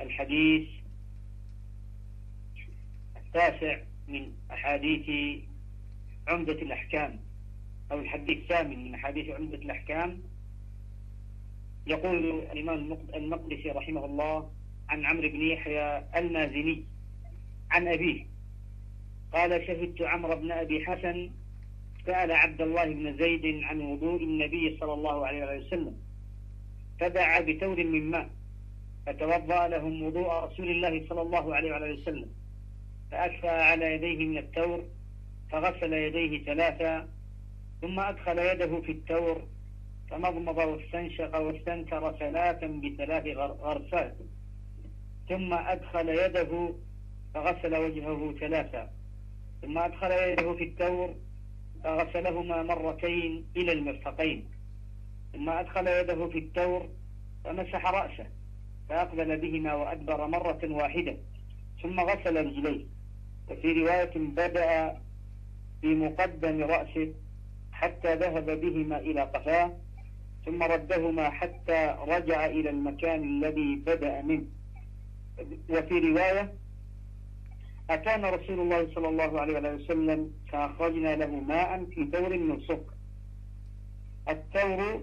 الحديث التاسع من أحاديث عمدة الأحكام أو الحديث الثامن من أحاديث عمدة الأحكام يقول الإمام المقدسي رحمه الله عن عمرو بن يحيى المازني عن أبيه قال شهدت عمرو بن أبي حسن سأل عبد الله بن زيد عن وضوء النبي صلى الله عليه وسلم فدعا بتور من ماء فتوضأ لهم وضوء رسول الله صلى الله عليه وسلم فأكفى على يديه من التور فغسل يديه ثلاثة ثم أدخل يده في التور فمضمض واستنشق واستنكر ثلاثا بثلاث غرفات ثم أدخل يده فغسل وجهه ثلاثا ثم أدخل يده في التور فغسلهما مرتين إلى المرفقين ثم أدخل يده في التور فمسح رأسه فأقبل بهما وأدبر مرة واحدة ثم غسل رجليه وفي رواية بدأ بمقدم رأسه حتى ذهب بهما إلى قفاه ثم ردهما حتى رجع إلى المكان الذي بدأ منه وفي رواية أتانا رسول الله صلى الله عليه وسلم فأخرجنا له ماء في دور من سكر التور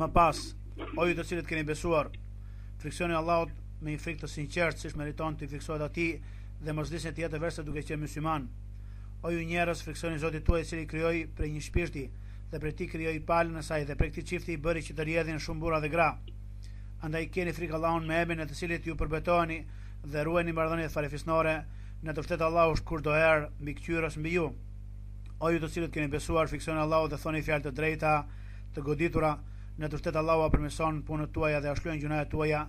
Më pas, o ju të cilët keni besuar, friksoni Allahut me një frikë të sinqertë, siç meriton t'i friksohet Atij dhe mos vdisni ndryshe veçse duke qenë musliman. O ju njerëz, friksoni Zotin tuaj i cili ju krijoi prej një shpirti dhe prej tij krijoi palën e saj dhe prej këtij çifti i bëri që të rrjedhin shumë burra dhe gra. Andaj keni frikë Allahun me emrin e të cilit ju përbetoheni dhe ruajeni marrëdhëniet farefisnore, në të vërtetë Allahu është kurdoherë mbikëqyrës mbi ju. O ju të cilët keni besuar, friksoni Allahut dhe thoni fjalë të drejta. Të goditura, në të vërtetë Allahu ua përmirëson punët tuaja dhe ua shlyen gjunahet tuaja,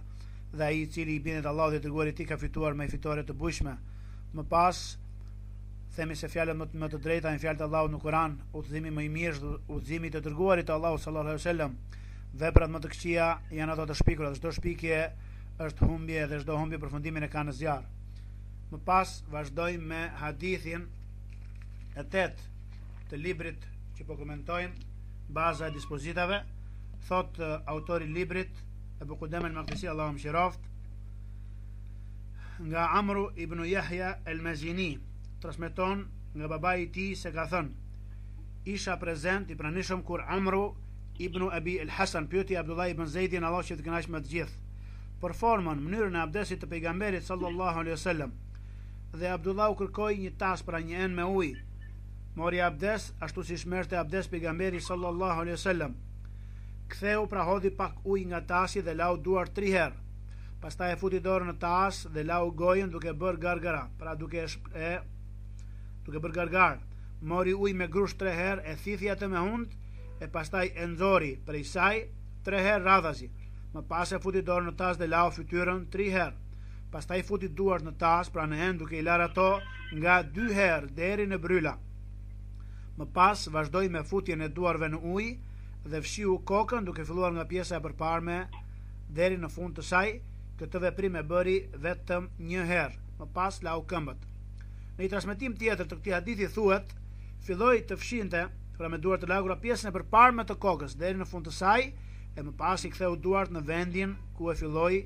dhe ai i cili i bindet Allahut dhe të Dërguarit të Tij ka fituar me fitore të bujshme. Më pas, themi se fjalët më të, më të drejta janë fjalët e Allahut në Kur'an, udhëzimi më i mirë është udhëzimi i të dërguarit të Allahut sallallahu alaihi wasallam. Veprat më të këqija janë ato të shpikura, dhe çdo shpikje është humbje dhe çdo humbje përfundimin e ka në zjarr. Më pas vazhdojmë me hadithin e 8. të librit që po komentojmë, baza e dispozitave, thotë autori i librit Ibn Kudame el Makdisi Allahu e mëshiroftë, nga Amru ibn Jahja el Mezini, transmiton nga babai i tij se ka thënë, isha prezent i pranishëm kur Amru ibn Abi el Hasan pyeti Abdullah ibn Zejdin Allahu qoftë i kënaqur me të gjithë, për formën, mënyrën e abdesit të pejgamberit sallallahu alaihi wasallam. Dhe Abdullahu kërkoi një tas pra një enë me ujë, Mori abdes, ashtu siç merrte abdes pejgamberi sallallahu alaihi sallam. Ktheu pra hodhi pak ujë nga tasi dhe lau duart tri herë. Pastaj e futi dorën në tas dhe lau gojën duke bërë gargara, pra duke e, shp e duke bërë gargar. Mori ujë me grush tre herë e thithi atë me hundë e pastaj e nxori prej saj tre herë radhazi. Më pas e futi dorën në tas dhe lau fytyrën tri herë. pastaj futi duart në tas pra në enë duke i larë ato nga dy herë deri në bërryla. Më pas vazhdoi me futjen e duarve në ujë dhe fshiu kokën duke filluar nga pjesa e përparme deri në fund të saj, këtë veprim e bëri vetëm një herë, më pas lau këmbët. Në një transmetim tjetër të këtij hadithi thuhet, filloi të fshinte pra me duart të lagura pjesën e përparme të kokës deri në fund të saj dhe më pas i ktheu duart në vendin ku e filloi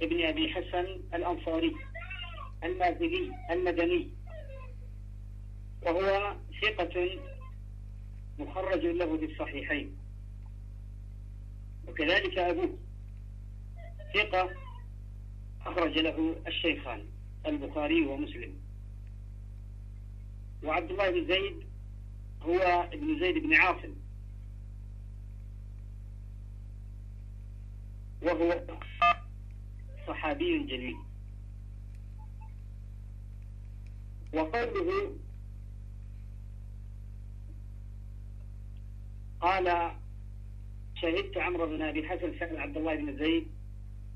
بن أبي حسن الأنصاري المازني المدني وهو ثقة مخرج له في الصحيحين وكذلك أبوه ثقة أخرج له الشيخان البخاري ومسلم وعبد الله بن زيد هو ابن زيد بن عاصم وهو صحابي جليل وقوله قال شهدت عمرو بن ابي الحسن سال عبد الله بن زيد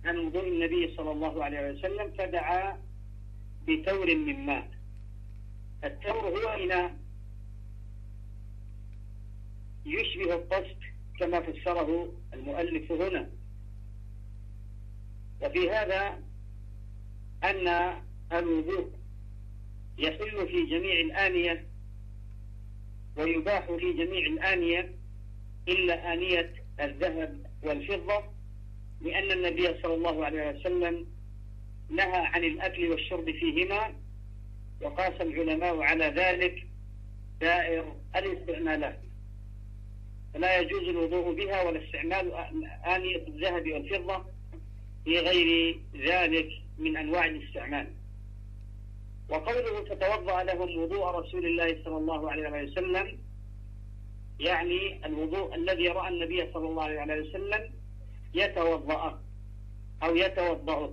عن وضوء النبي صلى الله عليه وسلم فدعا بتور من ماء التور هو إناء يشبه القصد كما فسره المؤلف هنا وفي هذا أن الوضوء يحل في جميع الآنية ويباح في جميع الآنية إلا آنية الذهب والفضة لأن النبي صلى الله عليه وسلم نهى عن الأكل والشرب فيهما وقاس العلماء على ذلك سائر الاستعمالات لا يجوز الوضوء بها ولا استعمال آنية الذهب والفضة في غير ذلك من أنواع الاستعمال وقوله فتوضأ لهم وضوء رسول الله صلى الله عليه وسلم يعني الوضوء الذي رأى النبي صلى الله عليه وسلم يتوضأ أو يتوضأ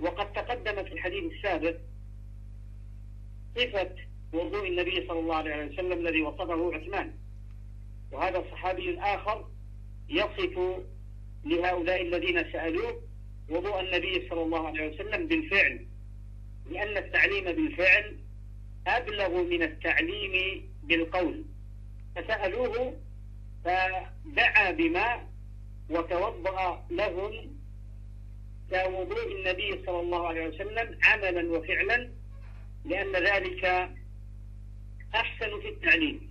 وقد تقدم في الحديث السابق صفة وضوء النبي صلى الله عليه وسلم الذي وصفه عثمان وهذا الصحابي الآخر يصف لهؤلاء الذين سألوه وضوء النبي صلى الله عليه وسلم بالفعل لأن التعليم بالفعل أبلغ من التعليم بالقول فسألوه فدعا بماء وتوضأ لهم كوضوء النبي صلى الله عليه وسلم عملا وفعلا لأن ذلك أحسن في التعليم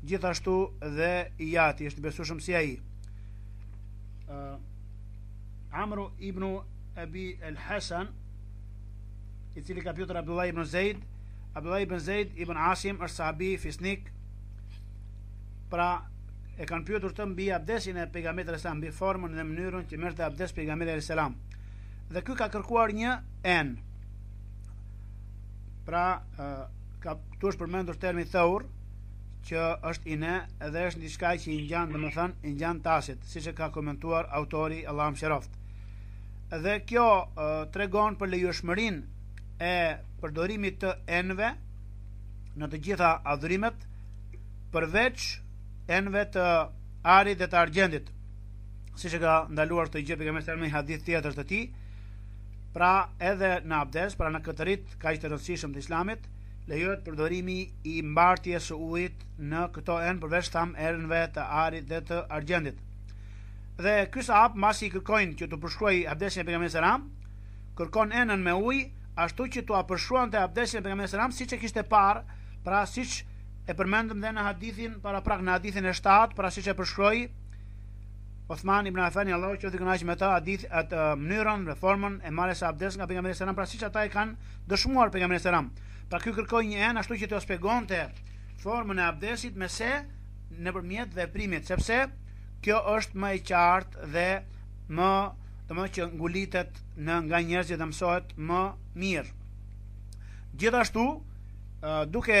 Gjithashtu dhe i jati është i besueshëm si ai. Uh, Amru ibn Abi al-Hasan i cili ka pyetur Abdullah ibn Zeid, Abdullah ibn Zeid ibn Asim është sahabi fisnik. Pra e kanë pyetur atë mbi abdesin e pejgamberit sallallahu alajhi wasallam, mbi formën dhe mënyrën që merrte abdes pejgamberi sallallahu alajhi wasallam. Dhe ky ka kërkuar një enë. Pra, uh, ka këtu është përmendur termi teur që është enë dhe është diçka që i ngjan domethën i ngjan tasit siç e ka komentuar autori Allahu e mëshiroft dhe kjo e, tregon për lejueshmërinë e përdorimit të enëve në të gjitha adhurimet përveç enëve të arit dhe të argjendit siç e ka ndaluar këtë gjë pejgamberi sallallahu alajhi wasallam në hadith tjetër të tij pra edhe në abdes pra në këtë rit kaq të rëndësishëm të Islamit, lejohet përdorimi i mbartjes së ujit në këto enë përveç tham enëve të arit dhe të argjendit. Dhe ky sahab mbasi i kërkojnë që t'u përshkruaj abdesin e pejgamberit selam, kërkon enën me ujë, ashtu që t'ua përshkruante abdesin e pejgamberit selam siç e kishte parë, pra siç e përmendëm dhe në hadithin paraprak në hadithin e 7, pra siç e përshkroi Osman ibn Afani Allahu qoftë i kënaqur me ta hadith atë mënyrën dhe formën e marrjes së abdes nga pejgamberi selam pra siç ata e kanë dëshmuar pejgamberin selam pra ky kërkoi një enë ashtu që t'u shpjegonte formën e abdesit me se nëpërmjet veprimit sepse kjo është më e qartë dhe më domethënë që ngulitet në nga njerëzit dhe mësohet më mirë gjithashtu duke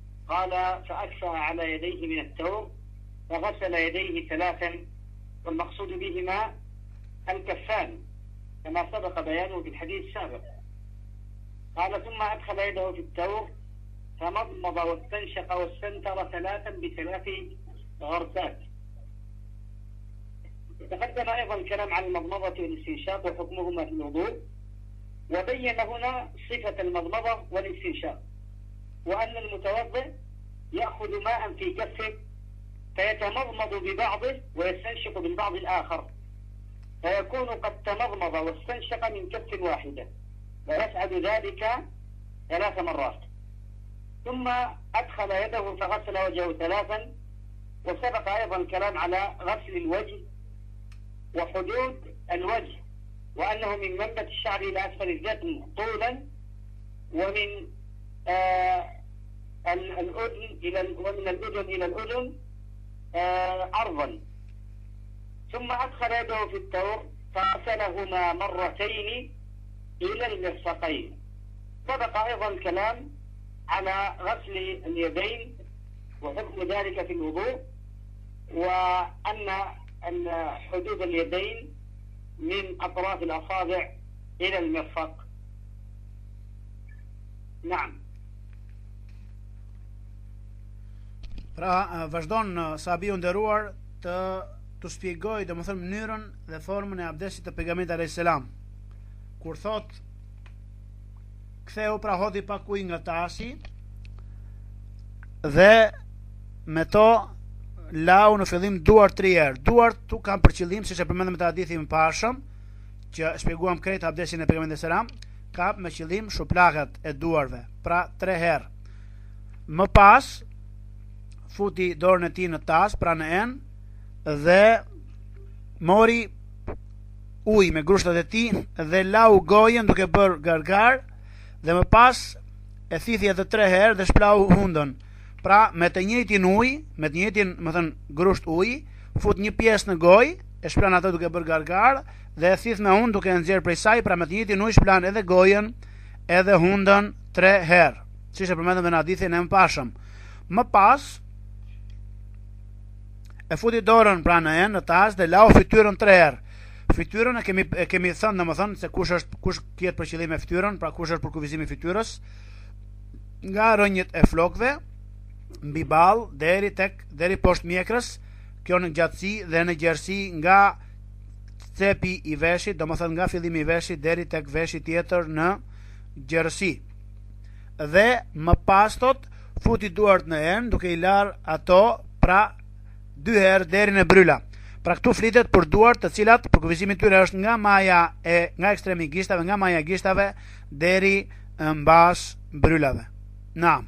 kala, fa akfa ala jedejhi min të të të të të të të والمقصود بهما الكفان كما سبق بيانه في الحديث السابق قال ثم أدخل يده في التور فمضمض واستنشق واستنتر ثلاثا بثلاث غرزات تقدم أيضا الكلام عن المضمضة والاستنشاق وحكمهما في الوضوء وبين هنا صفة المضمضة والاستنشاق وأن المتوضئ يأخذ ماء في كفه فيتمضمض ببعضه ويستنشق من بعض الآخر فيكون قد تمضمض واستنشق من كف واحدة ويفعل ذلك ثلاث مرات ثم أدخل يده فغسل وجهه ثلاثا وسبق أيضا الكلام على غسل الوجه وحدود الوجه وأنه من منبت الشعر إلى أسفل الجسم طولا ومن آه الأذن إلى ومن الأذن إلى الأذن آه، أرضا ثم أدخل يده في التور فغسلهما مرتين إلى المرفقين سبق أيضا الكلام على غسل اليدين وحكم ذلك في الوضوء وأن حدود اليدين من أطراف الأصابع إلى المرفق Naam. Pra vazhdon sahabiu i nderuar t'u shpjegoj domethënë mënyrën dhe formën e abdesit të pejgamberit alejhi selam kur thot ktheu pra hodhi pak uj nga tasi dhe me to lau në fillim duart tri herë duart këtu kam për qëllim siç e përmendëm te hadithi i mëparshëm që shpjeguam krejt abdesin e pejgamberit alejhi selam Ka për qëllim shuplakat e duarve, pra tre herë. Më pas, futi dorën e tij në tas, pra në enë, dhe mori ujë me grushtat e tij dhe lau gojën duke bërë gargar dhe më pas e thithi atë tre herë dhe shplau hundën. Pra, me të njëjtin ujë, me të njëjtin, domethënë, grusht ujë, fut një pjesë në gojë, e shplan atë duke bërë gargar dhe e thith me hundë duke e nxjerrë prej saj, pra me të njëjtin ujë shplan edhe gojën, edhe hundën tre herë, siç e përmendëm në hadithin e mëparshëm. Më pas e futi dorën pra në enë, në tas dhe lau fytyrën tre herë. Fytyrën e kemi e kemi thënë domethënë se kush është kush kihet për qëllim me fytyrën, pra kush është përkufizimi i fytyrës nga rrënjët e flokëve mbi ball deri tek deri poshtë mjekrës, kjo në gjatësi dhe në gjerësi nga cepi i veshit, domethënë nga fillimi i veshit deri tek veshi tjetër në gjerësi. Dhe më pas thot futi duart në enë duke i larë ato pra dy herë deri në bryla. Pra këtu flitet për duart të cilat përkufizimi i tyre është nga maja e nga ekstremi i gishtave, nga maja e gishtave deri mbas brylave. Naam.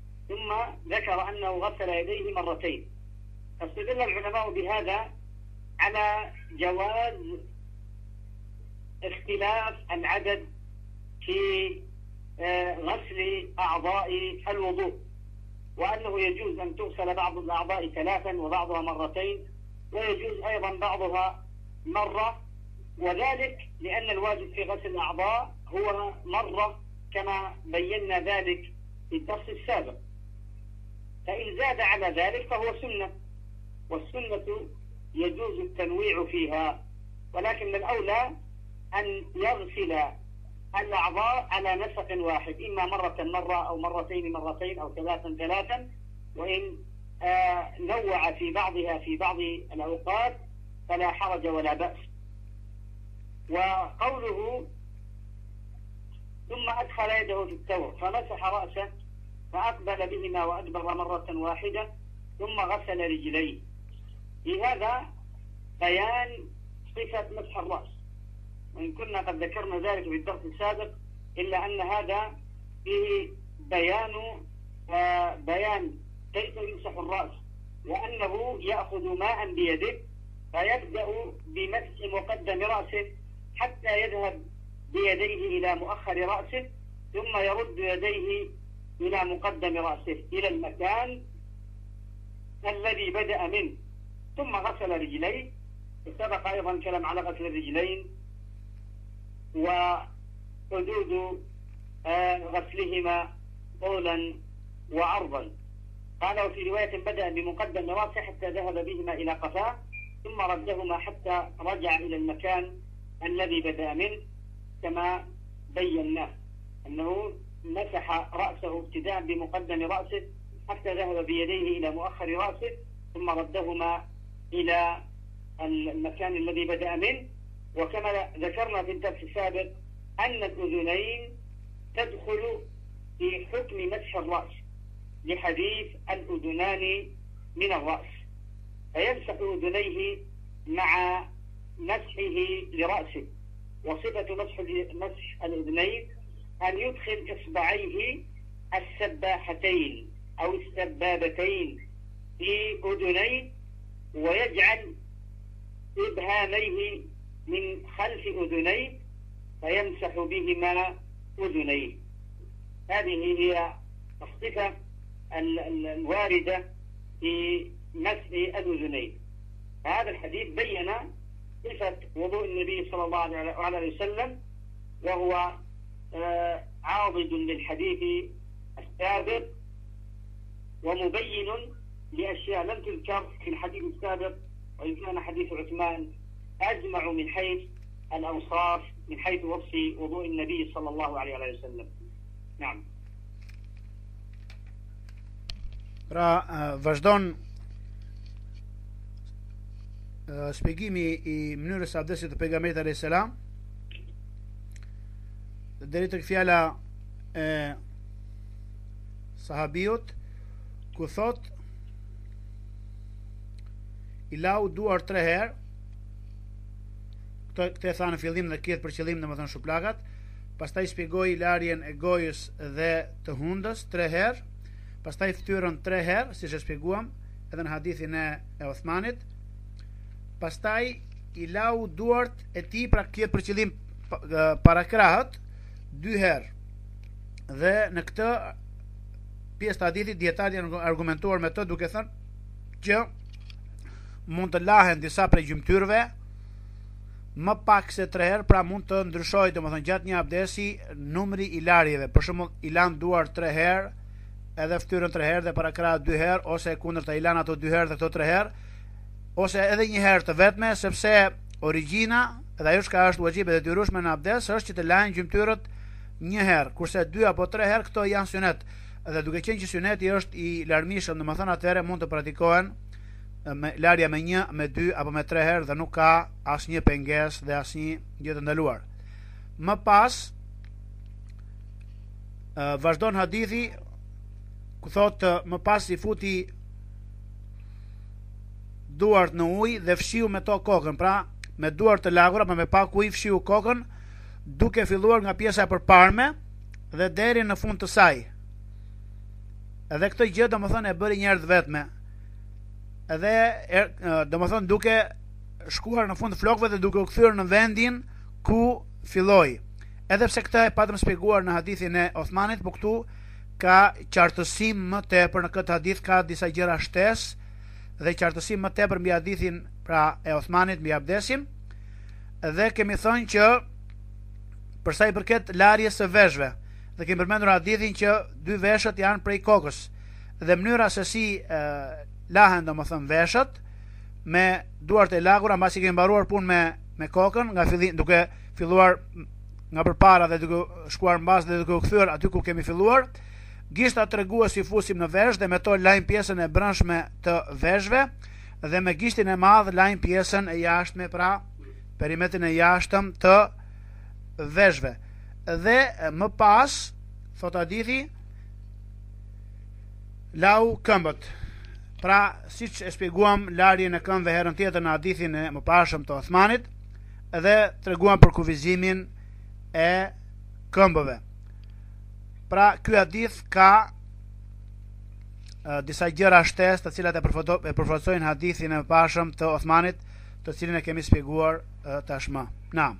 ثم ذكر أنه غسل يديه مرتين استدل العلماء بهذا على جواز اختلاف العدد في آه، غسل أعضاء الوضوء وأنه يجوز أن تغسل بعض الأعضاء ثلاثا وبعضها مرتين ويجوز أيضا بعضها مرة وذلك لأن الواجب في غسل الأعضاء هو مرة كما بينا ذلك في الدرس السابق فإن زاد على ذلك فهو سنة والسنة يجوز التنويع فيها ولكن الأولى أن يغسل الأعضاء على نسق واحد إما مرة مرة أو مرتين مرتين أو ثلاثا ثلاثا وإن آه، نوع في بعضها في بعض الأوقات فلا حرج ولا بأس وقوله ثم أدخل يده في التور فمسح رأسه فأقبل بهما وأدبر مرة واحدة ثم غسل رجليه في هذا بيان صفة مسح الرأس وإن كنا قد ذكرنا ذلك في الدرس السابق إلا أن هذا فيه بيان آه، بيان كيف يمسح الرأس وأنه يأخذ ماء بيده فيبدأ بمسح مقدم رأسه حتى يذهب بيديه إلى مؤخر رأسه ثم يرد يديه إلى مقدم رأسه إلى المكان الذي بدأ منه ثم غسل رجليه سبق أيضا كلام على غسل الرجلين وحدود آه، غسلهما طولا وعرضا قال وفي رواية بدأ بمقدم النواصي حتى ذهب بهما إلى قفاه ثم ردهما حتى رجع إلى المكان الذي بدأ منه كما بيناه أنه مسح رأسه ابتداء بمقدم رأسه حتى ذهب بيديه إلى مؤخر رأسه ثم ردهما إلى المكان الذي بدأ منه وكما ذكرنا في الدرس السابق أن الأذنين تدخل في حكم مسح الرأس لحديث الأذنان من الرأس فيمسح أذنيه مع مسحه لرأسه وصفة مسح مسح الأذنين أن يدخل إصبعيه السباحتين أو السبابتين في أذنيه ويجعل إبهاميه من خلف أذنيه فيمسح بهما أذنيه هذه هي الصفة الواردة في مسح الأذنين هذا الحديث بين صفة وضوء النبي صلى الله عليه وسلم وهو آه، عاضد للحديث السابق ومبين لأشياء لم تذكر في الحديث السابق وإن كان حديث عثمان اجمع من حيث الانصاف من حيث وصف وضوء النبي صلى الله عليه وسلم نعم Pra, vazhdon shpjegimi i mënyrës së abdestit të pejgamberit alayhis salam deri tek fjala e sahabiut ku thot i lau duar tre herë këtë e tha në fillim dhe kihet për qëllim domethënë shuplakat pastaj shpjegoi larjen e gojës dhe të hundës tre herë, pastaj fytyrën tre herë, siç e shpjeguam edhe në hadithin e e Uthmanit. Pastaj i lau duart e tij pra kihet për qëllim parakrahët dy herë. Dhe në këtë pjesë të hadithit dijetarët janë argumentuar me të duke thënë që mund të lahen disa prej gjymtyrëve më pak se tre herë, pra mund të ndryshojë, domethënë gjatë një abdesi numri i larjeve. Për shembull, i lan duart tre herë, edhe fytyrën tre herë dhe parakrahët dy herë ose e kundërta i lan ato dy herë dhe këto tre herë ose edhe një herë të vetme sepse origjina dhe ajo që është uaxhib e detyrueshme në abdes është që të lahen gjymtyrët një herë, kurse dy apo tre herë këto janë synet. Dhe duke qenë që syneti është i larmishëm, domethënë atëherë mund të praktikohen me larja me një, me dy apo me tre herë dhe nuk ka asnjë pengesë dhe asnjë gjë të ndaluar. Më pas vazhdon hadithi ku thotë më pas i futi duart në ujë dhe fshiu me to kokën, pra me duart të lagura, apo me pak ujë fshiu kokën, duke filluar nga pjesa e përparme dhe deri në fund të saj. Edhe këtë gjë domethënë e bëri një herë vetëm. Edhe er, domethënë duke shkuar në fund të flokëve dhe duke u kthyer në vendin ku filloi. Edhe pse këtë e patëm shpjeguar në hadithin e Othmanit, por këtu ka qartësim më tepër në këtë hadith ka disa gjëra shtesë dhe qartësim më tepër mbi hadithin pra e Othmanit mbi abdesin dhe kemi thënë që për sa i përket larjes së veshëve dhe kemi përmendur hadithin që dy veshët janë prej kokës dhe mënyra se si e, lahen domethënë veshët me duart e lagura mbasi kemi mbaruar punë me, me kokën nga fillimi duke filluar nga përpara dhe duke shkuar mbrapa dhe duke u kthyer aty ku kemi filluar gishtat tregues i fusim në vesh dhe me to lajmë pjesën e brendshme të veshëve dhe me gishtin e madh lajmë pjesën e jashtme pra perimetrin e jashtëm të veshëve dhe më pas thotë hadithi Lau këmbët. Pra, siç e shpjeguam larjen e këmbëve herën tjetër në hadithin e mëparshëm të Othmanit, edhe treguam për kufizimin e këmbëve. Pra, ky hadith ka e, disa gjëra shtesë të cilat e përforcojnë hadithin e mëparshëm të Othmanit, të cilin e kemi shpjeguar tashmë. Naam.